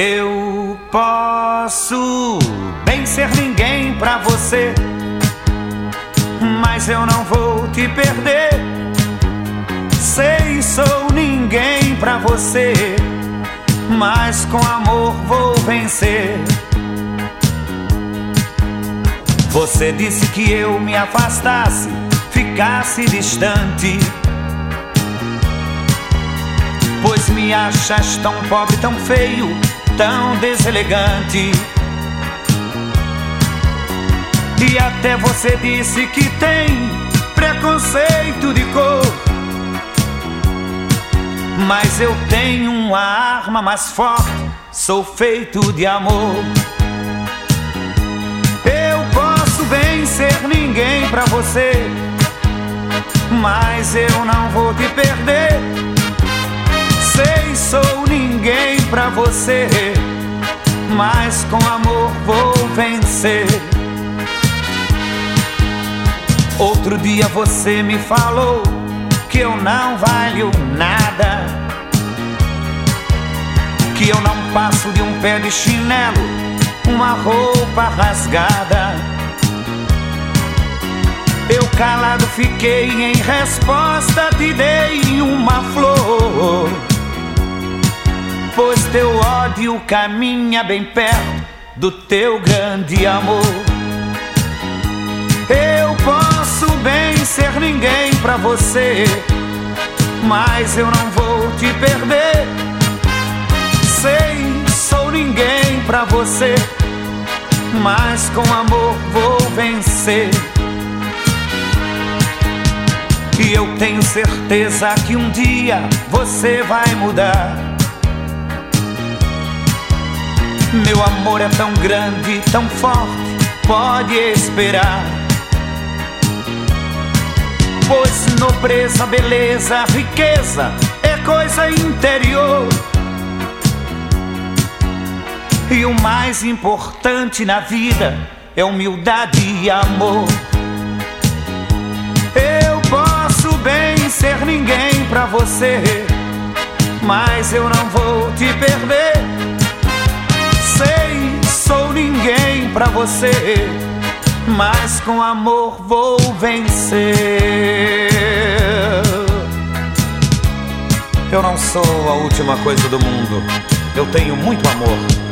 Eu posso bem ser ninguém pra você, mas eu não vou te perder. Sei, sou ninguém pra você, mas com amor vou vencer. Você disse que eu me afastasse, ficasse distante. Pois me achas tão pobre, tão feio, tão deselegante. E até você disse que tem preconceito de cor. Mas eu tenho uma arma mais forte, sou feito de amor. Eu posso bem ser ninguém pra você, mas eu não vou te perder. Sei, sou ninguém pra você, mas com amor vou vencer. Outro dia você me falou que eu não valho nada. Que eu não passo de um pé de chinelo, uma roupa rasgada. Eu calado fiquei em resposta, te dei uma flor. Ódio caminha bem perto do teu grande amor. Eu posso bem ser ninguém pra você, mas eu não vou te perder. Sei, sou ninguém pra você, mas com amor vou vencer. E eu tenho certeza que um dia você vai mudar. Meu amor é tão grande, tão forte, pode esperar. Pois nobreza, beleza, riqueza é coisa interior. E o mais importante na vida é humildade e amor. Eu posso bem ser ninguém pra você, mas eu não vou te pra você, mas com amor vou vencer. Eu não sou a última coisa do mundo, eu tenho muito amor